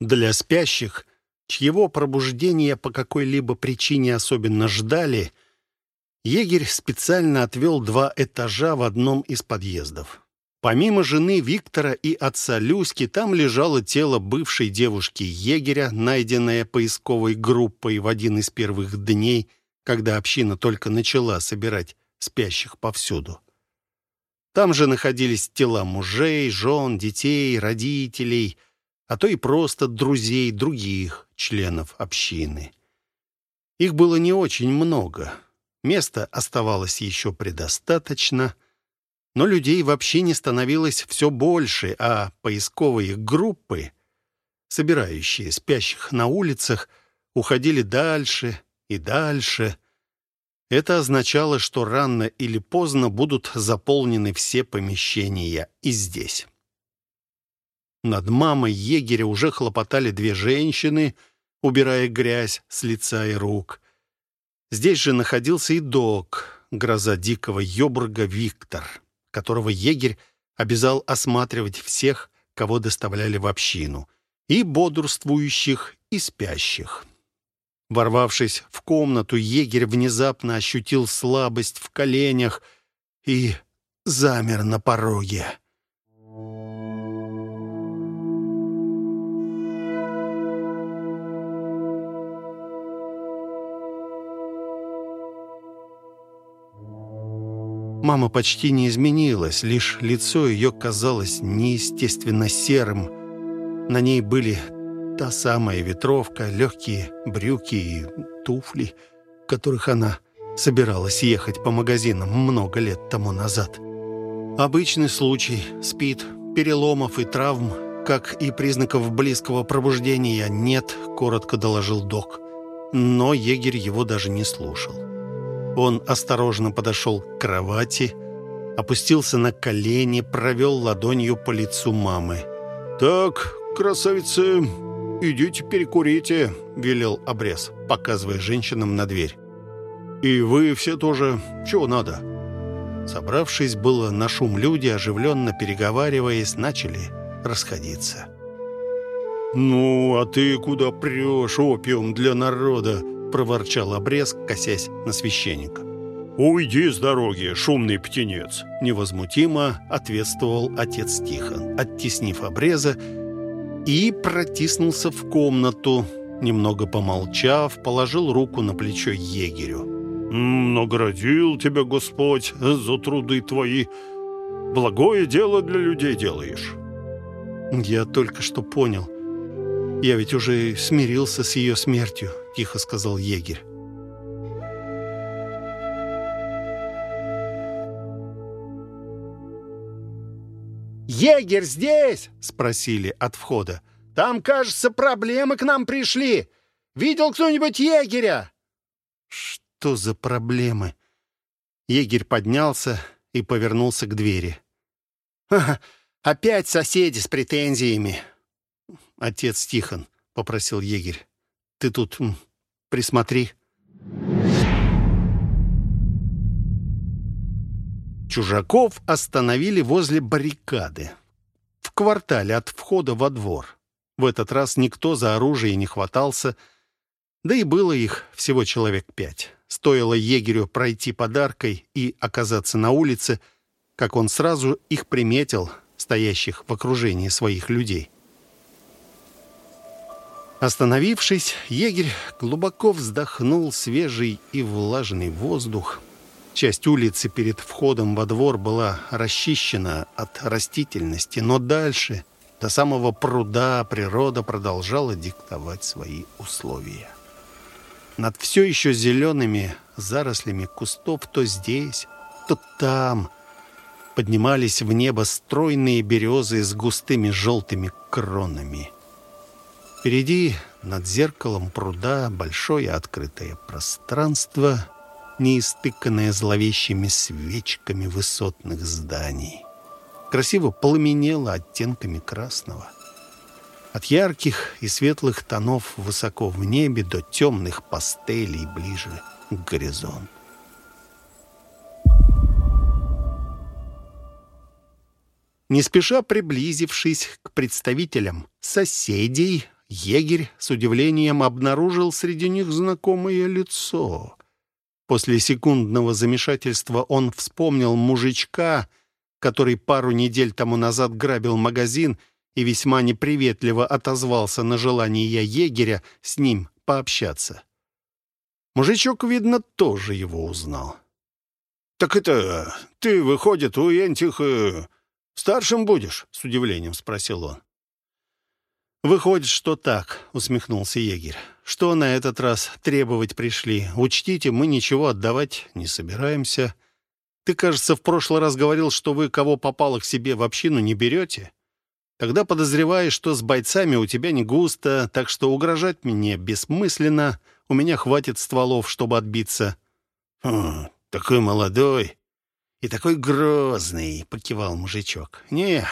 Для спящих, чьего пробуждения по какой-либо причине особенно ждали, егерь специально отвел два этажа в одном из подъездов. Помимо жены Виктора и отца Люськи, там лежало тело бывшей девушки-егеря, найденное поисковой группой в один из первых дней, когда община только начала собирать спящих повсюду. Там же находились тела мужей, жен, детей, родителей, а то и просто друзей других членов общины. Их было не очень много. Места оставалось еще предостаточно — но людей вообще не становилось все больше, а поисковые группы, собирающие спящих на улицах, уходили дальше и дальше. Это означало, что рано или поздно будут заполнены все помещения и здесь. Над мамой егеря уже хлопотали две женщины, убирая грязь с лица и рук. Здесь же находился и док, гроза дикого ёбрга Виктор которого егерь обязал осматривать всех, кого доставляли в общину, и бодрствующих, и спящих. Ворвавшись в комнату, егерь внезапно ощутил слабость в коленях и замер на пороге. Мама почти не изменилась, лишь лицо ее казалось неестественно серым. На ней были та самая ветровка, легкие брюки и туфли, в которых она собиралась ехать по магазинам много лет тому назад. Обычный случай, спит, переломов и травм, как и признаков близкого пробуждения нет, коротко доложил док. Но егерь его даже не слушал. Он осторожно подошел к кровати, опустился на колени, провел ладонью по лицу мамы. «Так, красавицы, идите перекурите», — велел обрез, показывая женщинам на дверь. «И вы все тоже. Чего надо?» Собравшись было на шум люди, оживленно переговариваясь, начали расходиться. «Ну, а ты куда прешь, опиум для народа?» — проворчал обрез, косясь на священника. «Уйди с дороги, шумный птенец!» — невозмутимо ответствовал отец Тихон, оттеснив обреза, и протиснулся в комнату. Немного помолчав, положил руку на плечо егерю. «Наградил тебя Господь за труды твои. Благое дело для людей делаешь». «Я только что понял. Я ведь уже смирился с ее смертью», — тихо сказал егерь. «Егерь здесь?» — спросили от входа. «Там, кажется, проблемы к нам пришли. Видел кто-нибудь егеря?» «Что за проблемы?» Егерь поднялся и повернулся к двери. «Опять соседи с претензиями». «Отец Тихон», — попросил егерь, — «ты тут присмотри». Чужаков остановили возле баррикады. В квартале от входа во двор. В этот раз никто за оружие не хватался, да и было их всего человек пять. Стоило егерю пройти подаркой и оказаться на улице, как он сразу их приметил, стоящих в окружении своих людей. Остановившись, егерь глубоко вздохнул свежий и влажный воздух, Часть улицы перед входом во двор была расчищена от растительности, но дальше, до самого пруда, природа продолжала диктовать свои условия. Над все еще зелеными зарослями кустов то здесь, то там поднимались в небо стройные березы с густыми желтыми кронами. Впереди, над зеркалом пруда, большое открытое пространство — неистыканная зловещими свечками высотных зданий. Красиво пламенела оттенками красного. От ярких и светлых тонов высоко в небе до темных пастелей ближе к горизонту. Не спеша приблизившись к представителям соседей, егерь с удивлением обнаружил среди них знакомое лицо. После секундного замешательства он вспомнил мужичка, который пару недель тому назад грабил магазин и весьма неприветливо отозвался на желание егеря с ним пообщаться. Мужичок, видно, тоже его узнал. «Так это, ты, выходит, у этих э, старшим будешь?» — с удивлением спросил он. «Выходит, что так», — усмехнулся егерь. «Что на этот раз требовать пришли? Учтите, мы ничего отдавать не собираемся. Ты, кажется, в прошлый раз говорил, что вы кого попало к себе в общину не берете. Тогда подозреваешь, что с бойцами у тебя не густо, так что угрожать мне бессмысленно. У меня хватит стволов, чтобы отбиться». «Хм, такой молодой и такой грозный», — покивал мужичок. «Не,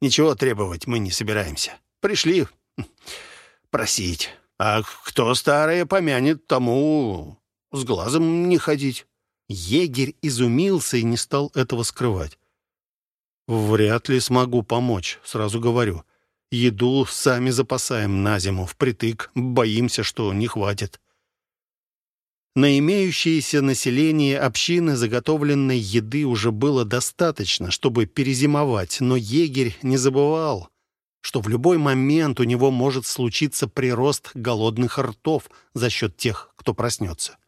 ничего требовать мы не собираемся. Пришли просить. А кто старое помянет, тому с глазом не ходить». Егерь изумился и не стал этого скрывать. «Вряд ли смогу помочь, сразу говорю. Еду сами запасаем на зиму, впритык, боимся, что не хватит». На имеющееся население общины заготовленной еды уже было достаточно, чтобы перезимовать, но егерь не забывал, что в любой момент у него может случиться прирост голодных ртов за счет тех, кто проснется.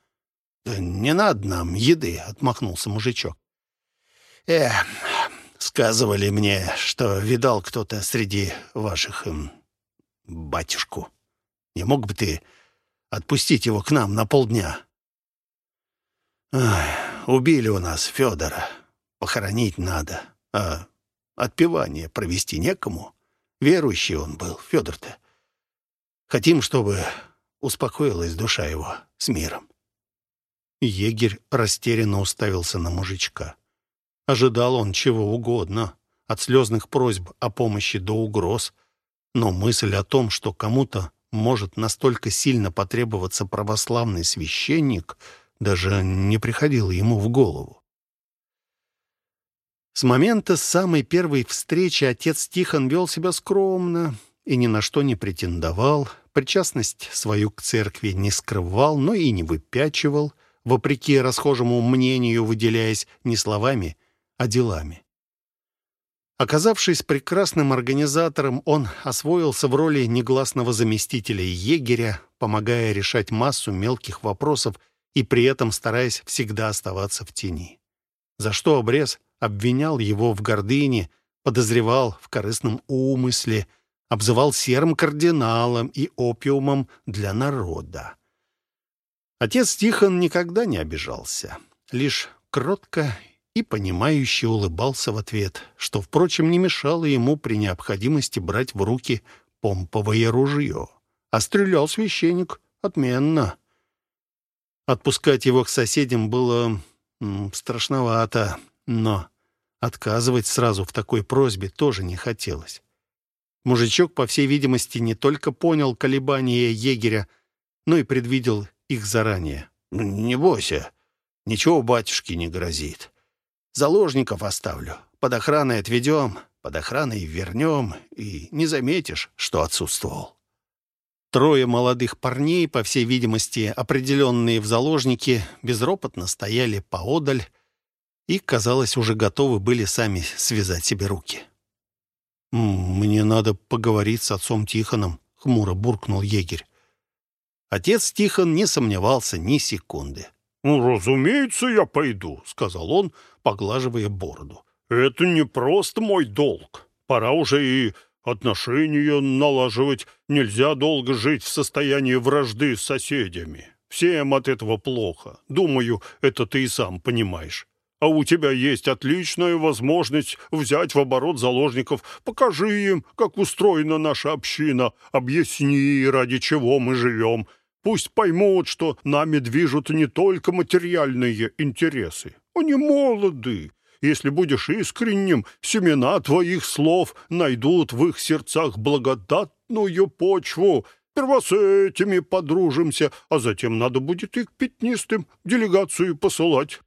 «Да не надо нам еды», — отмахнулся мужичок. «Э, сказывали мне, что видал кто-то среди ваших... Эм, батюшку. Не мог бы ты отпустить его к нам на полдня?» Ах, убили у нас Федора. Похоронить надо. А отпевание провести некому. Верующий он был, Федор-то. Хотим, чтобы успокоилась душа его с миром. Егерь растерянно уставился на мужичка. Ожидал он чего угодно, от слезных просьб о помощи до угроз, но мысль о том, что кому-то может настолько сильно потребоваться православный священник — даже не приходило ему в голову. С момента самой первой встречи отец Тихон вел себя скромно и ни на что не претендовал, причастность свою к церкви не скрывал, но и не выпячивал, вопреки расхожему мнению выделяясь не словами, а делами. Оказавшись прекрасным организатором, он освоился в роли негласного заместителя егеря, помогая решать массу мелких вопросов и при этом стараясь всегда оставаться в тени. За что обрез обвинял его в гордыне, подозревал в корыстном умысле, обзывал серым кардиналом и опиумом для народа. Отец Тихон никогда не обижался, лишь кротко и понимающе улыбался в ответ, что, впрочем, не мешало ему при необходимости брать в руки помповое ружье. А стрелял священник отменно. Отпускать его к соседям было страшновато, но отказывать сразу в такой просьбе тоже не хотелось. Мужичок, по всей видимости, не только понял колебания егеря, но и предвидел их заранее. «Не бойся, ничего батюшке не грозит. Заложников оставлю, под охраной отведем, под охраной вернем, и не заметишь, что отсутствовал». Трое молодых парней, по всей видимости, определенные в заложники, безропотно стояли поодаль и, казалось, уже готовы были сами связать себе руки. «Мне надо поговорить с отцом Тихоном», — хмуро буркнул егерь. Отец Тихон не сомневался ни секунды. «Ну, разумеется, я пойду», — сказал он, поглаживая бороду. «Это не просто мой долг. Пора уже и Отношения налаживать нельзя долго жить в состоянии вражды с соседями. Всем от этого плохо. Думаю, это ты и сам понимаешь. А у тебя есть отличная возможность взять в оборот заложников. Покажи им, как устроена наша община. Объясни, ради чего мы живем. Пусть поймут, что нами движут не только материальные интересы. Они молоды, если будешь искренним, семена твоих слов найдут в их сердцах благодатную почву. Сперва с этими подружимся, а затем надо будет и к пятнистым делегацию посылать.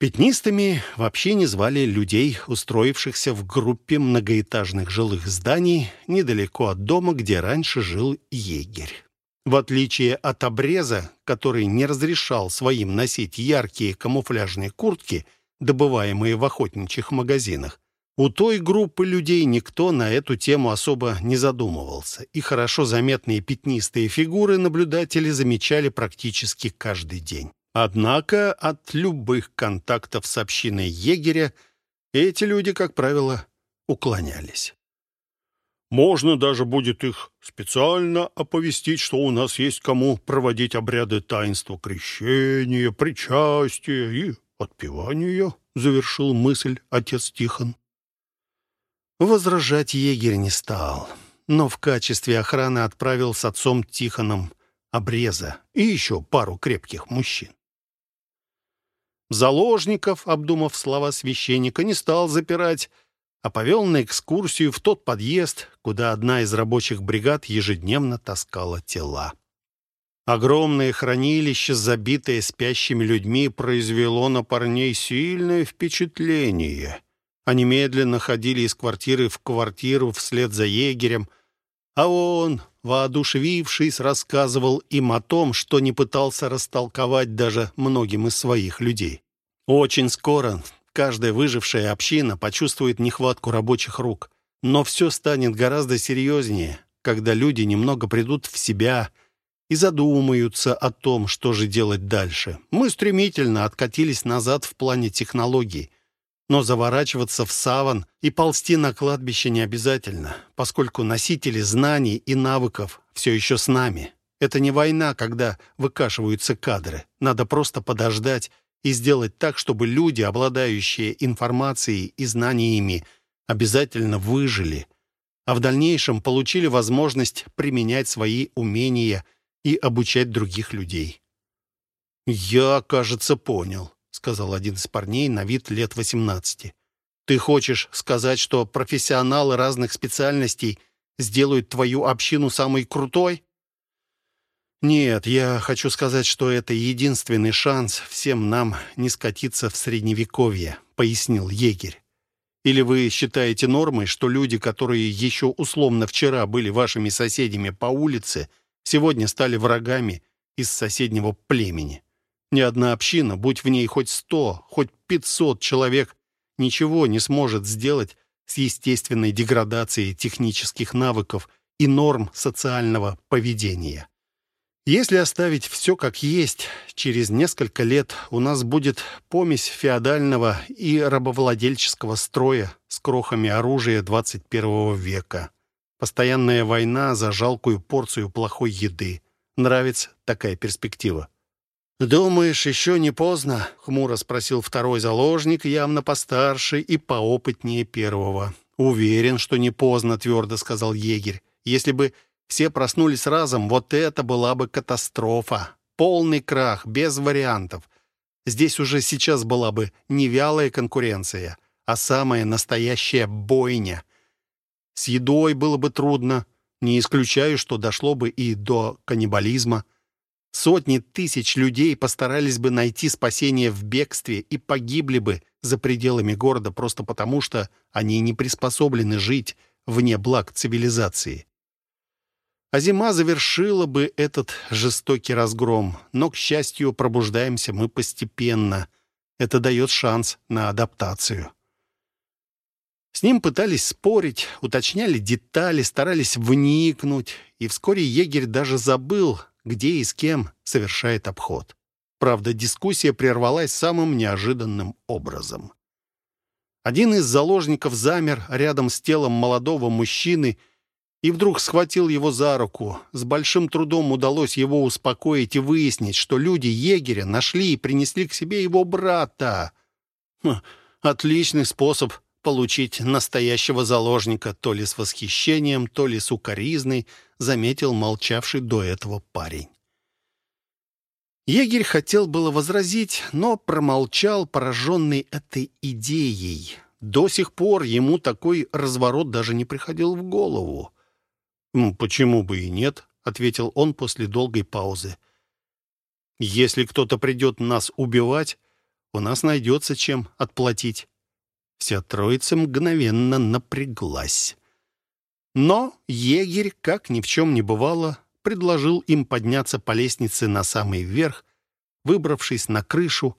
Пятнистыми вообще не звали людей, устроившихся в группе многоэтажных жилых зданий недалеко от дома, где раньше жил егерь. В отличие от обреза, который не разрешал своим носить яркие камуфляжные куртки, добываемые в охотничьих магазинах, у той группы людей никто на эту тему особо не задумывался, и хорошо заметные пятнистые фигуры наблюдатели замечали практически каждый день. Однако от любых контактов с общиной егеря эти люди, как правило, уклонялись. Можно даже будет их специально оповестить, что у нас есть кому проводить обряды таинства крещения, причастия и отпевания, — завершил мысль отец Тихон. Возражать егерь не стал, но в качестве охраны отправил с отцом Тихоном обреза и еще пару крепких мужчин. Заложников, обдумав слова священника, не стал запирать, а повел на экскурсию в тот подъезд, куда одна из рабочих бригад ежедневно таскала тела. Огромное хранилище, забитое спящими людьми, произвело на парней сильное впечатление. Они медленно ходили из квартиры в квартиру вслед за егерем, а он, воодушевившись, рассказывал им о том, что не пытался растолковать даже многим из своих людей. Очень скоро каждая выжившая община почувствует нехватку рабочих рук. Но все станет гораздо серьезнее, когда люди немного придут в себя и задумаются о том, что же делать дальше. Мы стремительно откатились назад в плане технологий. Но заворачиваться в саван и ползти на кладбище не обязательно, поскольку носители знаний и навыков все еще с нами. Это не война, когда выкашиваются кадры. Надо просто подождать и сделать так, чтобы люди, обладающие информацией и знаниями, обязательно выжили, а в дальнейшем получили возможность применять свои умения и обучать других людей. «Я, кажется, понял», — сказал один из парней на вид лет 18. «Ты хочешь сказать, что профессионалы разных специальностей сделают твою общину самой крутой?» «Нет, я хочу сказать, что это единственный шанс всем нам не скатиться в Средневековье», — пояснил егерь. «Или вы считаете нормой, что люди, которые еще условно вчера были вашими соседями по улице, сегодня стали врагами из соседнего племени? Ни одна община, будь в ней хоть сто, хоть пятьсот человек, ничего не сможет сделать с естественной деградацией технических навыков и норм социального поведения». Если оставить все как есть, через несколько лет у нас будет помесь феодального и рабовладельческого строя с крохами оружия 21 века. Постоянная война за жалкую порцию плохой еды. Нравится такая перспектива? «Думаешь, еще не поздно?» — хмуро спросил второй заложник, явно постарше и поопытнее первого. «Уверен, что не поздно», — твердо сказал егерь. «Если бы все проснулись разом, вот это была бы катастрофа. Полный крах, без вариантов. Здесь уже сейчас была бы не вялая конкуренция, а самая настоящая бойня. С едой было бы трудно, не исключаю, что дошло бы и до каннибализма. Сотни тысяч людей постарались бы найти спасение в бегстве и погибли бы за пределами города просто потому, что они не приспособлены жить вне благ цивилизации. А зима завершила бы этот жестокий разгром. Но, к счастью, пробуждаемся мы постепенно. Это дает шанс на адаптацию. С ним пытались спорить, уточняли детали, старались вникнуть, и вскоре егерь даже забыл, где и с кем совершает обход. Правда, дискуссия прервалась самым неожиданным образом. Один из заложников замер рядом с телом молодого мужчины и вдруг схватил его за руку. С большим трудом удалось его успокоить и выяснить, что люди егеря нашли и принесли к себе его брата. Хм, отличный способ получить настоящего заложника, то ли с восхищением, то ли с укоризной, заметил молчавший до этого парень. Егерь хотел было возразить, но промолчал, пораженный этой идеей. До сих пор ему такой разворот даже не приходил в голову. «Почему бы и нет?» — ответил он после долгой паузы. «Если кто-то придет нас убивать, у нас найдется чем отплатить». Вся троица мгновенно напряглась. Но егерь, как ни в чем не бывало, предложил им подняться по лестнице на самый верх. Выбравшись на крышу,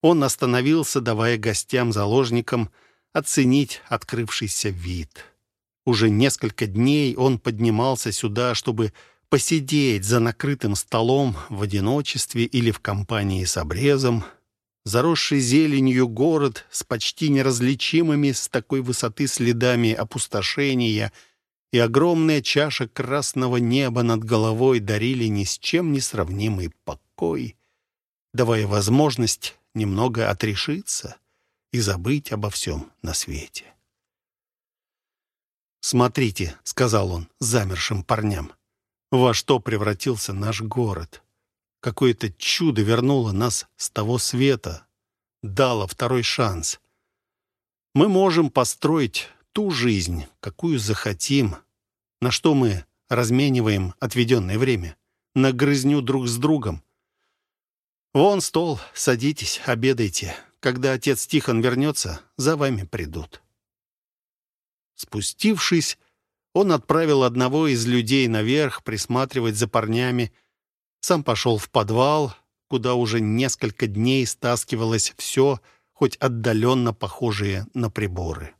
он остановился, давая гостям-заложникам оценить открывшийся вид. Уже несколько дней он поднимался сюда, чтобы посидеть за накрытым столом в одиночестве или в компании с обрезом. Заросший зеленью город с почти неразличимыми с такой высоты следами опустошения и огромная чаша красного неба над головой дарили ни с чем не сравнимый покой, давая возможность немного отрешиться и забыть обо всем на свете. «Смотрите», — сказал он замершим парням, во что превратился наш город. Какое-то чудо вернуло нас с того света, дало второй шанс. Мы можем построить ту жизнь, какую захотим, на что мы размениваем отведенное время, на грызню друг с другом. Вон стол, садитесь, обедайте. Когда отец Тихон вернется, за вами придут. Спустившись, он отправил одного из людей наверх присматривать за парнями. Сам пошел в подвал, куда уже несколько дней стаскивалось все, хоть отдаленно похожее на приборы.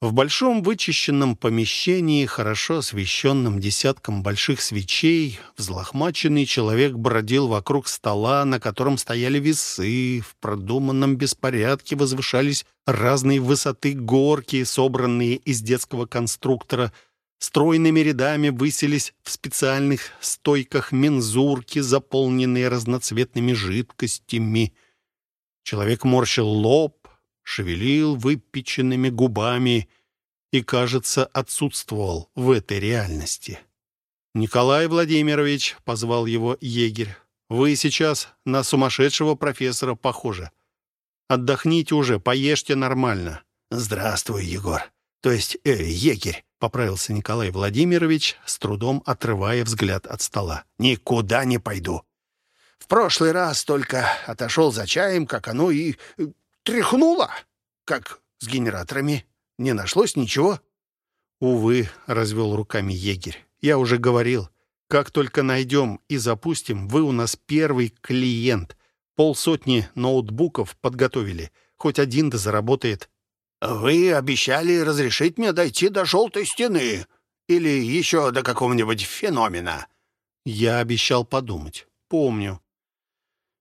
В большом вычищенном помещении, хорошо освещенном десятком больших свечей, взлохмаченный человек бродил вокруг стола, на котором стояли весы. В продуманном беспорядке возвышались разные высоты горки, собранные из детского конструктора. Стройными рядами высились в специальных стойках мензурки, заполненные разноцветными жидкостями. Человек морщил лоб, шевелил выпеченными губами и, кажется, отсутствовал в этой реальности. «Николай Владимирович», — позвал его егерь, — «вы сейчас на сумасшедшего профессора похожи. Отдохните уже, поешьте нормально». «Здравствуй, Егор. То есть, э, егерь», — поправился Николай Владимирович, с трудом отрывая взгляд от стола. «Никуда не пойду. В прошлый раз только отошел за чаем, как оно и э, тряхнуло, как с генераторами. Не нашлось ничего. Увы, развел руками егерь. Я уже говорил, как только найдем и запустим, вы у нас первый клиент. Полсотни ноутбуков подготовили. Хоть один да заработает. Вы обещали разрешить мне дойти до желтой стены. Или еще до какого-нибудь феномена. Я обещал подумать. Помню.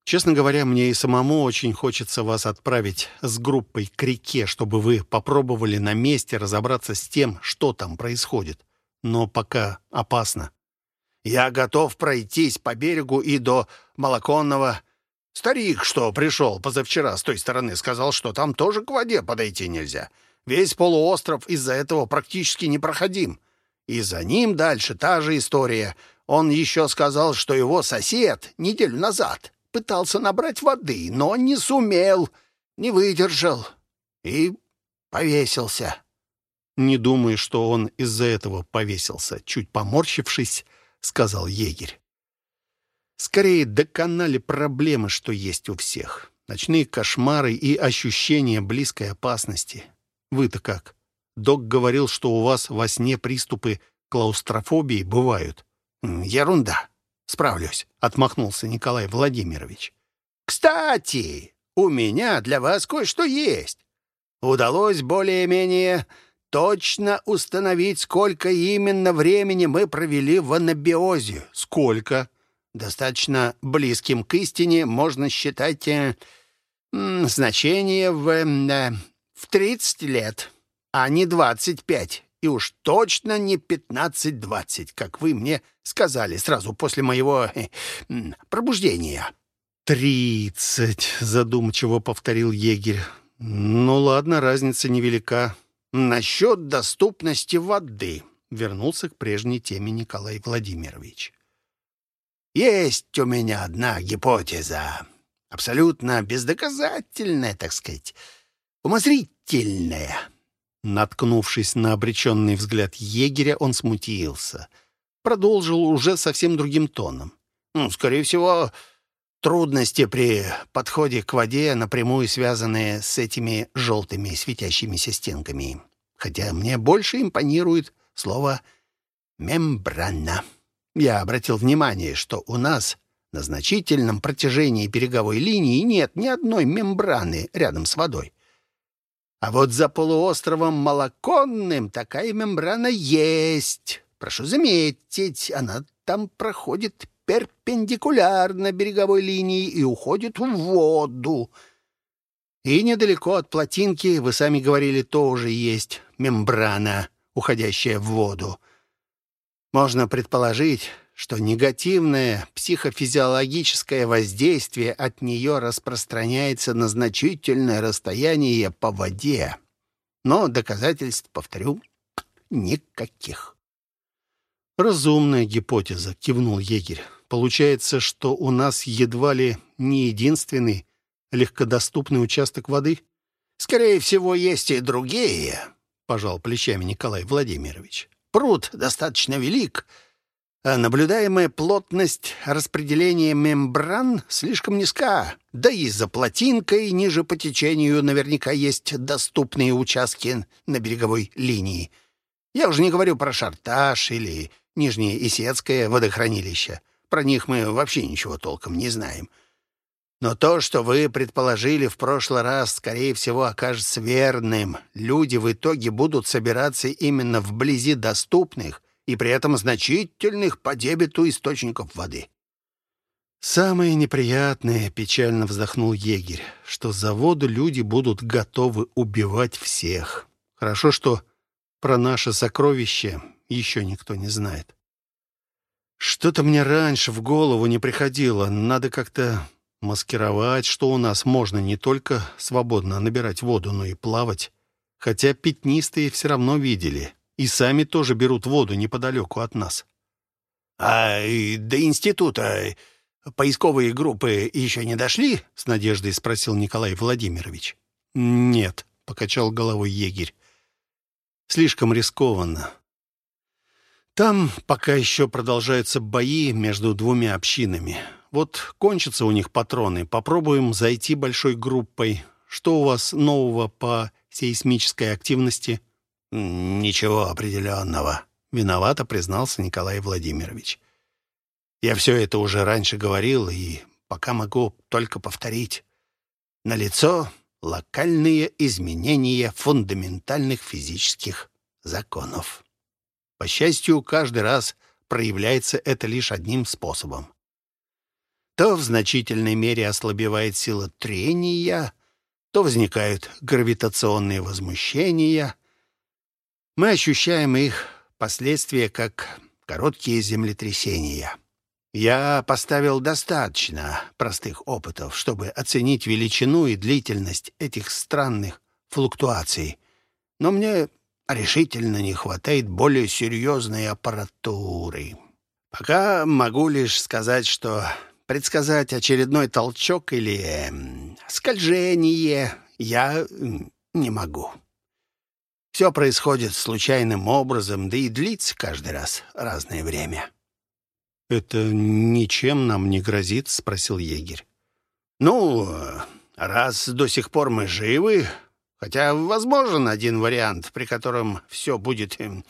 Честно говоря, мне и самому очень хочется вас отправить с группой к реке, чтобы вы попробовали на месте разобраться с тем, что там происходит. Но пока опасно. Я готов пройтись по берегу и до Молоконного. Старик, что пришел позавчера с той стороны, сказал, что там тоже к воде подойти нельзя. Весь полуостров из-за этого практически непроходим. И за ним дальше та же история. Он еще сказал, что его сосед неделю назад пытался набрать воды, но не сумел, не выдержал и повесился. «Не думаю, что он из-за этого повесился», — чуть поморщившись, сказал егерь. «Скорее доконали проблемы, что есть у всех. Ночные кошмары и ощущение близкой опасности. Вы-то как? Док говорил, что у вас во сне приступы клаустрофобии бывают». «Ерунда. Справлюсь», — отмахнулся Николай Владимирович. «Кстати, у меня для вас кое-что есть. Удалось более-менее точно установить, сколько именно времени мы провели в анабиозе. Сколько? Достаточно близким к истине можно считать э, значение в, э, в 30 лет, а не 25 и уж точно не пятнадцать-двадцать, как вы мне сказали сразу после моего э, пробуждения». «Тридцать», — задумчиво повторил егерь. «Ну ладно, разница невелика. Насчет доступности воды», — вернулся к прежней теме Николай Владимирович. «Есть у меня одна гипотеза, абсолютно бездоказательная, так сказать, умозрительная». Наткнувшись на обреченный взгляд егеря, он смутился. Продолжил уже совсем другим тоном. «Ну, скорее всего, трудности при подходе к воде, напрямую связанные с этими желтыми светящимися стенками. Хотя мне больше импонирует слово «мембрана». Я обратил внимание, что у нас на значительном протяжении береговой линии нет ни одной мембраны рядом с водой. А вот за полуостровом Молоконным такая мембрана есть. Прошу заметить, она там проходит перпендикулярно береговой линии и уходит в воду. И недалеко от плотинки, вы сами говорили, тоже есть мембрана, уходящая в воду. Можно предположить, что негативное психофизиологическое воздействие от нее распространяется на значительное расстояние по воде. Но доказательств, повторю, никаких. «Разумная гипотеза», — кивнул егерь. «Получается, что у нас едва ли не единственный легкодоступный участок воды?» «Скорее всего, есть и другие», — пожал плечами Николай Владимирович. «Пруд достаточно велик, а наблюдаемая плотность распределения мембран слишком низка, да и за плотинкой ниже по течению наверняка есть доступные участки на береговой линии. Я уже не говорю про шартаж или Нижнее Исетское водохранилище. Про них мы вообще ничего толком не знаем. Но то, что вы предположили в прошлый раз, скорее всего, окажется верным. Люди в итоге будут собираться именно вблизи доступных и при этом значительных по дебету источников воды. «Самое неприятное», — печально вздохнул егерь, «что за воду люди будут готовы убивать всех. Хорошо, что про наше сокровище еще никто не знает. Что-то мне раньше в голову не приходило. Надо как-то маскировать, что у нас можно не только свободно набирать воду, но и плавать. Хотя пятнистые все равно видели. И сами тоже берут воду неподалеку от нас. «А до института поисковые группы еще не дошли?» — с надеждой спросил Николай Владимирович. «Нет», — покачал головой егерь. «Слишком рискованно. Там пока еще продолжаются бои между двумя общинами. Вот кончатся у них патроны, попробуем зайти большой группой. Что у вас нового по сейсмической активности? Ничего определенного. Виновато признался Николай Владимирович. Я все это уже раньше говорил и пока могу только повторить. Налицо локальные изменения фундаментальных физических законов. По счастью, каждый раз проявляется это лишь одним способом. То в значительной мере ослабевает сила трения, то возникают гравитационные возмущения. Мы ощущаем их последствия как короткие землетрясения. Я поставил достаточно простых опытов, чтобы оценить величину и длительность этих странных флуктуаций. Но мне решительно не хватает более серьезной аппаратуры. Пока могу лишь сказать, что предсказать очередной толчок или скольжение я не могу. Все происходит случайным образом, да и длится каждый раз разное время. «Это ничем нам не грозит?» — спросил егерь. «Ну, раз до сих пор мы живы, Хотя возможен один вариант, при котором все будет э,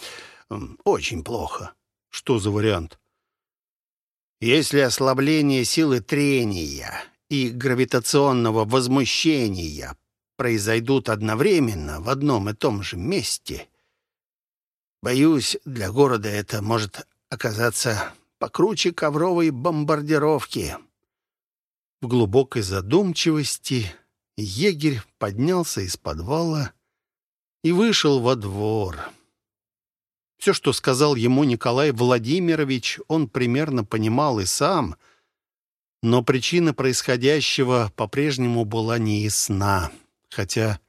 очень плохо. Что за вариант? Если ослабление силы трения и гравитационного возмущения произойдут одновременно в одном и том же месте, боюсь, для города это может оказаться покруче ковровой бомбардировки. В глубокой задумчивости егерь поднялся из подвала и вышел во двор. Все, что сказал ему Николай Владимирович, он примерно понимал и сам, но причина происходящего по-прежнему была неясна, хотя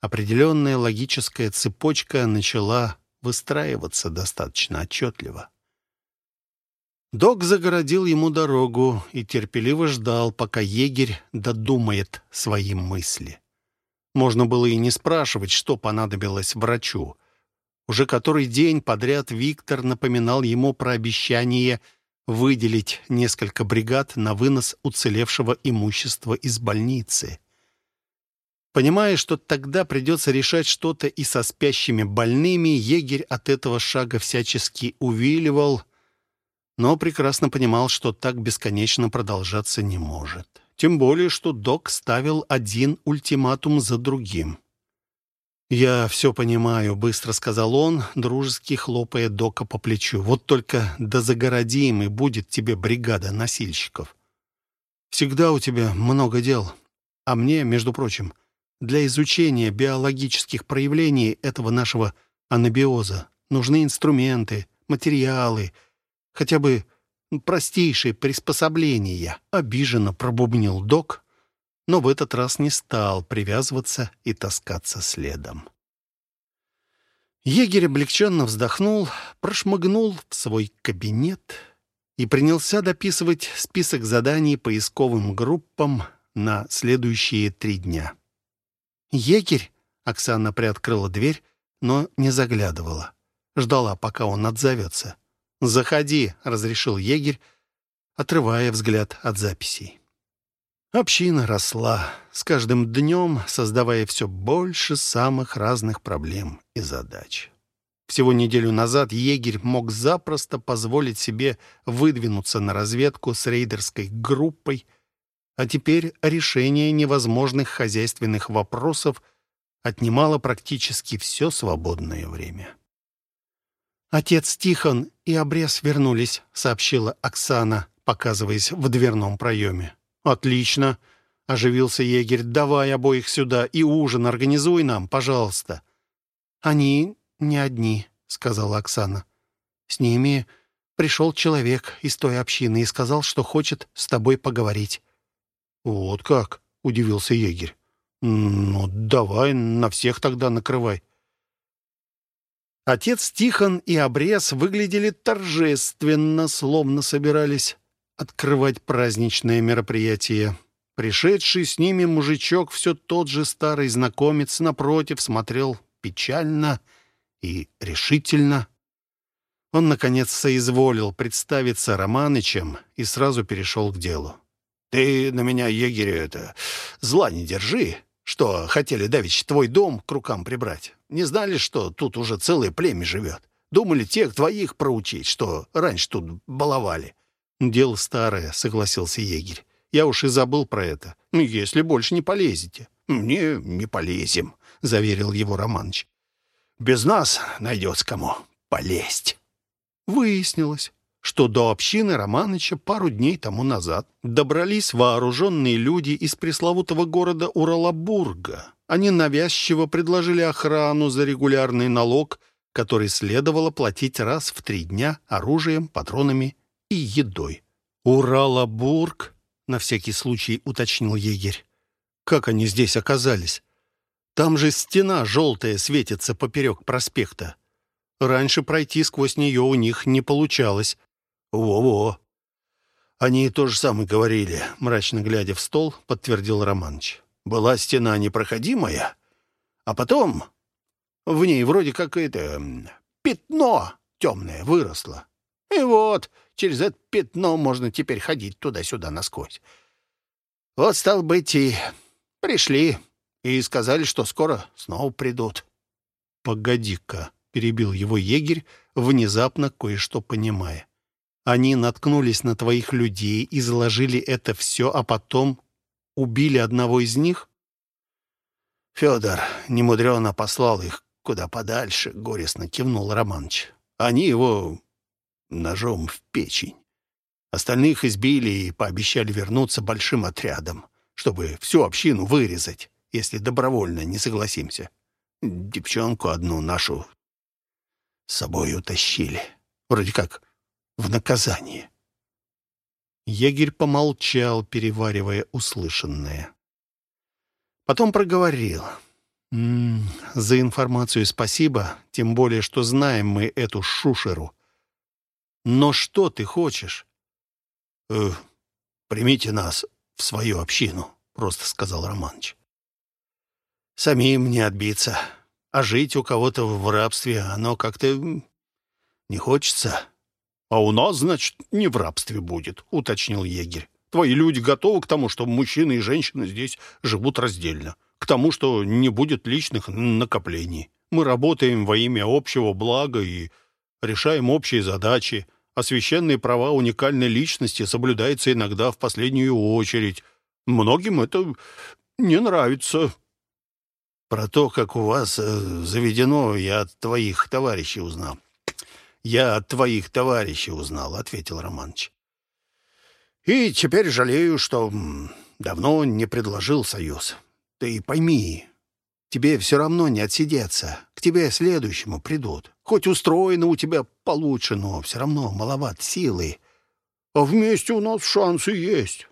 определенная логическая цепочка начала выстраиваться достаточно отчетливо. Док загородил ему дорогу и терпеливо ждал, пока егерь додумает свои мысли. Можно было и не спрашивать, что понадобилось врачу. Уже который день подряд Виктор напоминал ему про обещание выделить несколько бригад на вынос уцелевшего имущества из больницы. Понимая, что тогда придется решать что-то и со спящими больными, егерь от этого шага всячески увиливал, но прекрасно понимал, что так бесконечно продолжаться не может. Тем более, что док ставил один ультиматум за другим. «Я все понимаю», — быстро сказал он, дружески хлопая Дока по плечу. «Вот только да загородим, и будет тебе бригада носильщиков. Всегда у тебя много дел. А мне, между прочим, для изучения биологических проявлений этого нашего анабиоза нужны инструменты, материалы, хотя бы простейшие приспособления. Обиженно пробубнил док, но в этот раз не стал привязываться и таскаться следом. Егерь облегченно вздохнул, прошмыгнул в свой кабинет и принялся дописывать список заданий поисковым группам на следующие три дня. «Егерь?» — Оксана приоткрыла дверь, но не заглядывала. Ждала, пока он отзовется. «Заходи», — разрешил егерь, отрывая взгляд от записей. Община росла, с каждым днем создавая все больше самых разных проблем и задач. Всего неделю назад егерь мог запросто позволить себе выдвинуться на разведку с рейдерской группой, а теперь решение невозможных хозяйственных вопросов отнимало практически все свободное время. «Отец Тихон и обрез вернулись», — сообщила Оксана, показываясь в дверном проеме. «Отлично», — оживился егерь. «Давай обоих сюда и ужин организуй нам, пожалуйста». «Они не одни», — сказала Оксана. «С ними пришел человек из той общины и сказал, что хочет с тобой поговорить». «Вот как?» — удивился егерь. «Ну, давай на всех тогда накрывай». Отец Тихон и Обрез выглядели торжественно, словно собирались открывать праздничное мероприятие. Пришедший с ними мужичок, все тот же старый знакомец, напротив, смотрел печально и решительно. Он, наконец, соизволил представиться Романычем и сразу перешел к делу. «Ты на меня, егеря, это, зла не держи что хотели давеча твой дом к рукам прибрать. Не знали, что тут уже целое племя живет. Думали тех твоих проучить, что раньше тут баловали. «Дело старое», — согласился егерь. «Я уж и забыл про это. Ну, если больше не полезете». «Не, не полезем», — заверил его Романыч. «Без нас найдется кому полезть». Выяснилось, что до общины Романыча пару дней тому назад добрались вооруженные люди из пресловутого города Уралабурга. Они навязчиво предложили охрану за регулярный налог, который следовало платить раз в три дня оружием, патронами и едой. «Уралабург?» — на всякий случай уточнил егерь. «Как они здесь оказались? Там же стена желтая светится поперек проспекта. Раньше пройти сквозь нее у них не получалось. «Во-во!» «Они то же самое говорили», — мрачно глядя в стол, подтвердил Романыч. «Была стена непроходимая, а потом в ней вроде какое-то пятно темное выросло. И вот через это пятно можно теперь ходить туда-сюда насквозь. Вот, стал быть, и пришли, и сказали, что скоро снова придут». «Погоди-ка», — перебил его егерь, внезапно кое-что понимая. Они наткнулись на твоих людей, изложили это все, а потом убили одного из них? Федор немудрено послал их куда подальше, горестно кивнул Романыч. Они его ножом в печень. Остальных избили и пообещали вернуться большим отрядом, чтобы всю общину вырезать, если добровольно не согласимся. Девчонку одну нашу с собой утащили. Вроде как в наказание. Егерь помолчал, переваривая услышанное. Потом проговорил. «М -м, «За информацию спасибо, тем более, что знаем мы эту шушеру. Но что ты хочешь?» э, «Примите нас в свою общину», — просто сказал Романыч. «Самим не отбиться, а жить у кого-то в рабстве оно как-то не хочется». «А у нас, значит, не в рабстве будет», — уточнил егерь. «Твои люди готовы к тому, что мужчины и женщины здесь живут раздельно, к тому, что не будет личных накоплений. Мы работаем во имя общего блага и решаем общие задачи, а священные права уникальной личности соблюдаются иногда в последнюю очередь. Многим это не нравится». «Про то, как у вас э, заведено, я от твоих товарищей узнал». «Я от твоих товарищей узнал», — ответил Романыч. «И теперь жалею, что давно не предложил союз. Ты пойми, тебе все равно не отсидеться. К тебе следующему придут. Хоть устроено у тебя получше, но все равно маловат силы. А вместе у нас шансы есть».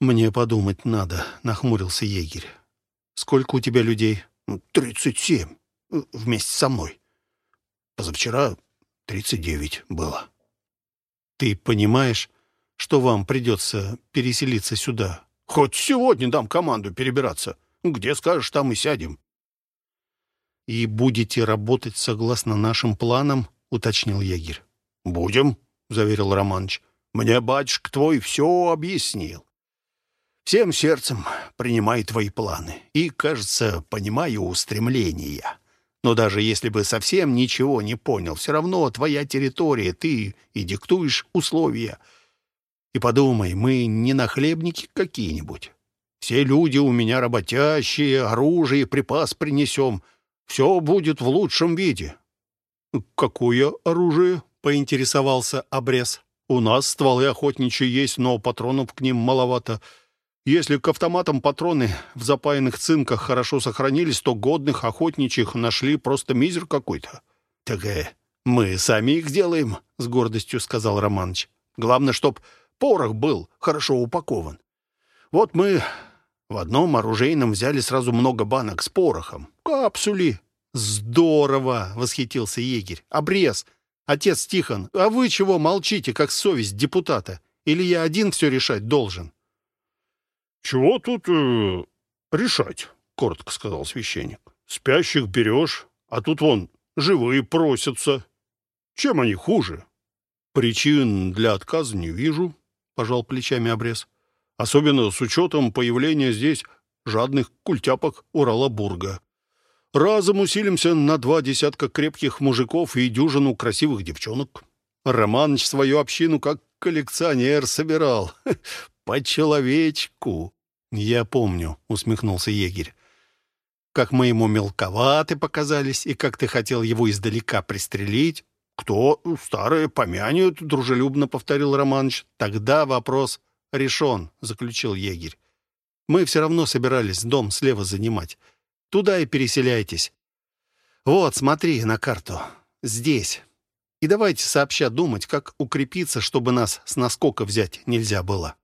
«Мне подумать надо», — нахмурился егерь. «Сколько у тебя людей?» «Тридцать семь. Вместе со мной. Позавчера тридцать девять было». «Ты понимаешь, что вам придется переселиться сюда?» «Хоть сегодня дам команду перебираться. Где скажешь, там и сядем». «И будете работать согласно нашим планам?» — уточнил егерь. «Будем», — заверил Романыч. «Мне батюшка твой все объяснил. Всем сердцем принимаю твои планы и, кажется, понимаю устремления. Но даже если бы совсем ничего не понял, все равно твоя территория, ты и диктуешь условия. И подумай, мы не нахлебники какие-нибудь. Все люди у меня работящие, оружие, припас принесем. Все будет в лучшем виде». «Какое оружие?» — поинтересовался обрез. «У нас стволы охотничьи есть, но патронов к ним маловато». Если к автоматам патроны в запаянных цинках хорошо сохранились, то годных охотничьих нашли просто мизер какой-то. — Так э, мы сами их сделаем, — с гордостью сказал Романыч. — Главное, чтоб порох был хорошо упакован. Вот мы в одном оружейном взяли сразу много банок с порохом. Капсули. — Здорово! — восхитился егерь. — Обрез! Отец Тихон, а вы чего молчите, как совесть депутата? Или я один все решать должен? «Чего тут э, решать?» — коротко сказал священник. «Спящих берешь, а тут вон живые просятся. Чем они хуже?» «Причин для отказа не вижу», — пожал плечами обрез. «Особенно с учетом появления здесь жадных культяпок Урала-Бурга. Разом усилимся на два десятка крепких мужиков и дюжину красивых девчонок. Романыч свою общину как коллекционер собирал. По человечку. «Я помню», — усмехнулся егерь. «Как мы ему мелковаты показались, и как ты хотел его издалека пристрелить». «Кто старое помянет», — дружелюбно повторил Романыч. «Тогда вопрос решен», — заключил егерь. «Мы все равно собирались дом слева занимать. Туда и переселяйтесь. Вот, смотри на карту. Здесь. И давайте сообща думать, как укрепиться, чтобы нас с наскока взять нельзя было».